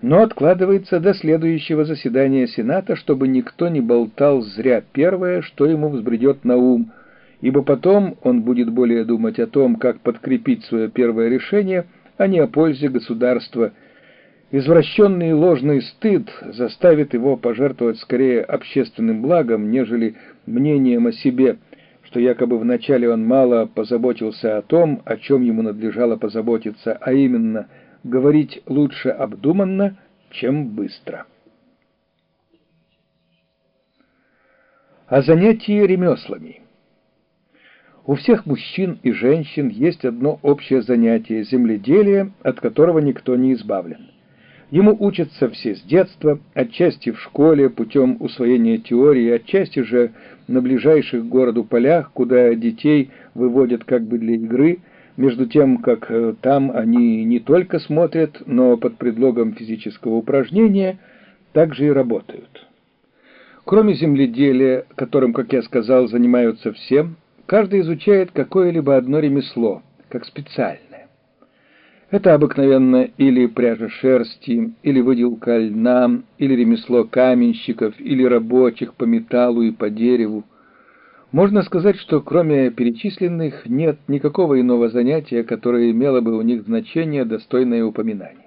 но откладывается до следующего заседания Сената, чтобы никто не болтал зря первое, что ему взбредет на ум, ибо потом он будет более думать о том, как подкрепить свое первое решение, а не о пользе государства. Извращенный ложный стыд заставит его пожертвовать скорее общественным благом, нежели мнением о себе, что якобы вначале он мало позаботился о том, о чем ему надлежало позаботиться, а именно говорить лучше обдуманно, чем быстро. О занятии ремеслами. У всех мужчин и женщин есть одно общее занятие – земледелие, от которого никто не избавлен. Ему учатся все с детства, отчасти в школе, путем усвоения теории, отчасти же на ближайших к городу полях, куда детей выводят как бы для игры, между тем, как э, там они не только смотрят, но под предлогом физического упражнения также и работают. Кроме земледелия, которым, как я сказал, занимаются все, Каждый изучает какое-либо одно ремесло, как специальное. Это обыкновенно или пряжа шерсти, или выделка льна, или ремесло каменщиков, или рабочих по металлу и по дереву. Можно сказать, что кроме перечисленных нет никакого иного занятия, которое имело бы у них значение, достойное упоминания.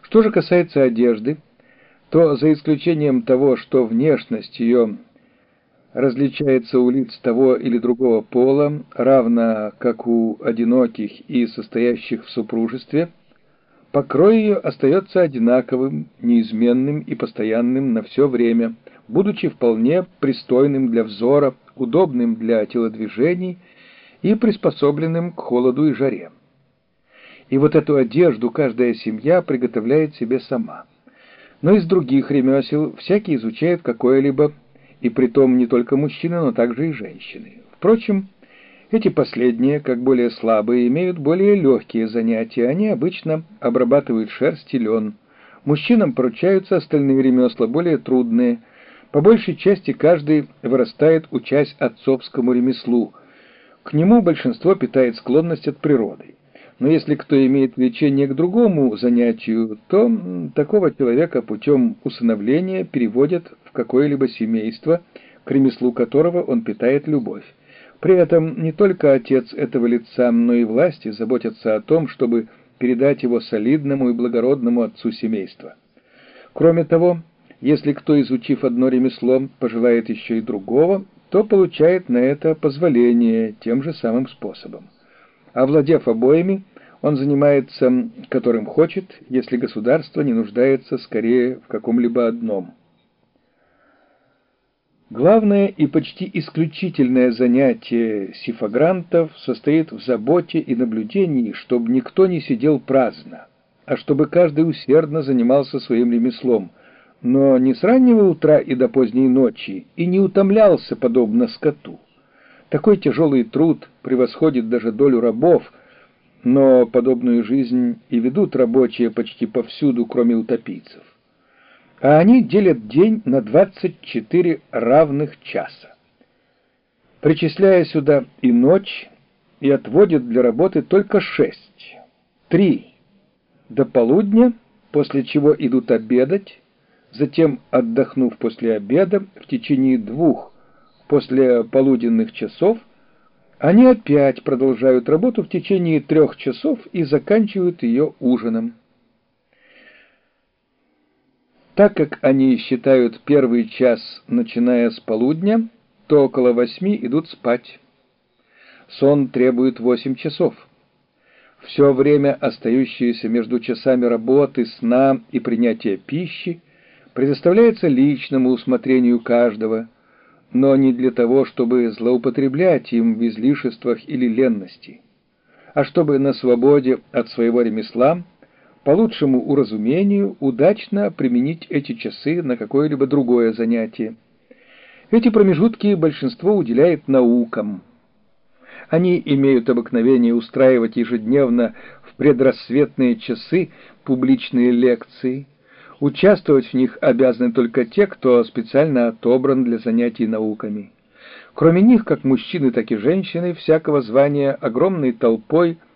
Что же касается одежды, то за исключением того, что внешность ее различается у лиц того или другого пола, равно как у одиноких и состоящих в супружестве, покрой ее остается одинаковым, неизменным и постоянным на все время, будучи вполне пристойным для взора, удобным для телодвижений и приспособленным к холоду и жаре. И вот эту одежду каждая семья приготовляет себе сама. Но из других ремесел всякий изучает какое-либо и притом не только мужчины, но также и женщины. Впрочем, эти последние, как более слабые, имеют более легкие занятия, они обычно обрабатывают шерсть и лен. Мужчинам поручаются остальные ремесла, более трудные. По большей части каждый вырастает, учась отцовскому ремеслу. К нему большинство питает склонность от природы. Но если кто имеет влечение к другому занятию, то такого человека путем усыновления переводят в какое-либо семейство, к ремеслу которого он питает любовь. При этом не только отец этого лица, но и власти заботятся о том, чтобы передать его солидному и благородному отцу семейства. Кроме того, если кто, изучив одно ремесло, пожелает еще и другого, то получает на это позволение тем же самым способом. Овладев обоими, он занимается которым хочет, если государство не нуждается скорее в каком-либо одном. Главное и почти исключительное занятие сифагрантов состоит в заботе и наблюдении, чтобы никто не сидел праздно, а чтобы каждый усердно занимался своим ремеслом, но не с раннего утра и до поздней ночи, и не утомлялся, подобно скоту. Такой тяжелый труд превосходит даже долю рабов, но подобную жизнь и ведут рабочие почти повсюду, кроме утопийцев. А они делят день на 24 равных часа, причисляя сюда и ночь, и отводят для работы только шесть, три. До полудня, после чего идут обедать, затем, отдохнув после обеда, в течение двух после полуденных часов они опять продолжают работу в течение трех часов и заканчивают ее ужином. Так как они считают первый час, начиная с полудня, то около восьми идут спать. Сон требует восемь часов. Все время, остающееся между часами работы, сна и принятия пищи, предоставляется личному усмотрению каждого – но не для того, чтобы злоупотреблять им в излишествах или ленности, а чтобы на свободе от своего ремесла по лучшему уразумению удачно применить эти часы на какое-либо другое занятие. Эти промежутки большинство уделяет наукам. Они имеют обыкновение устраивать ежедневно в предрассветные часы публичные лекции, Участвовать в них обязаны только те, кто специально отобран для занятий науками. Кроме них, как мужчины, так и женщины всякого звания огромной толпой –